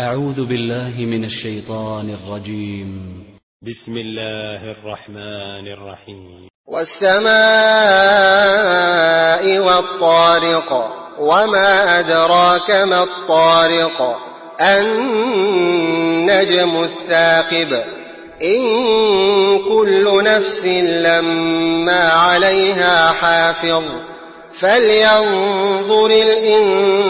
أعوذ بالله من الشيطان الرجيم. بسم الله الرحمن الرحيم. والسماء والطارق وما أدراك ما الطارق النجم الثاقب. إن كل نفس لما عليها حافظ فلينظر الإنسان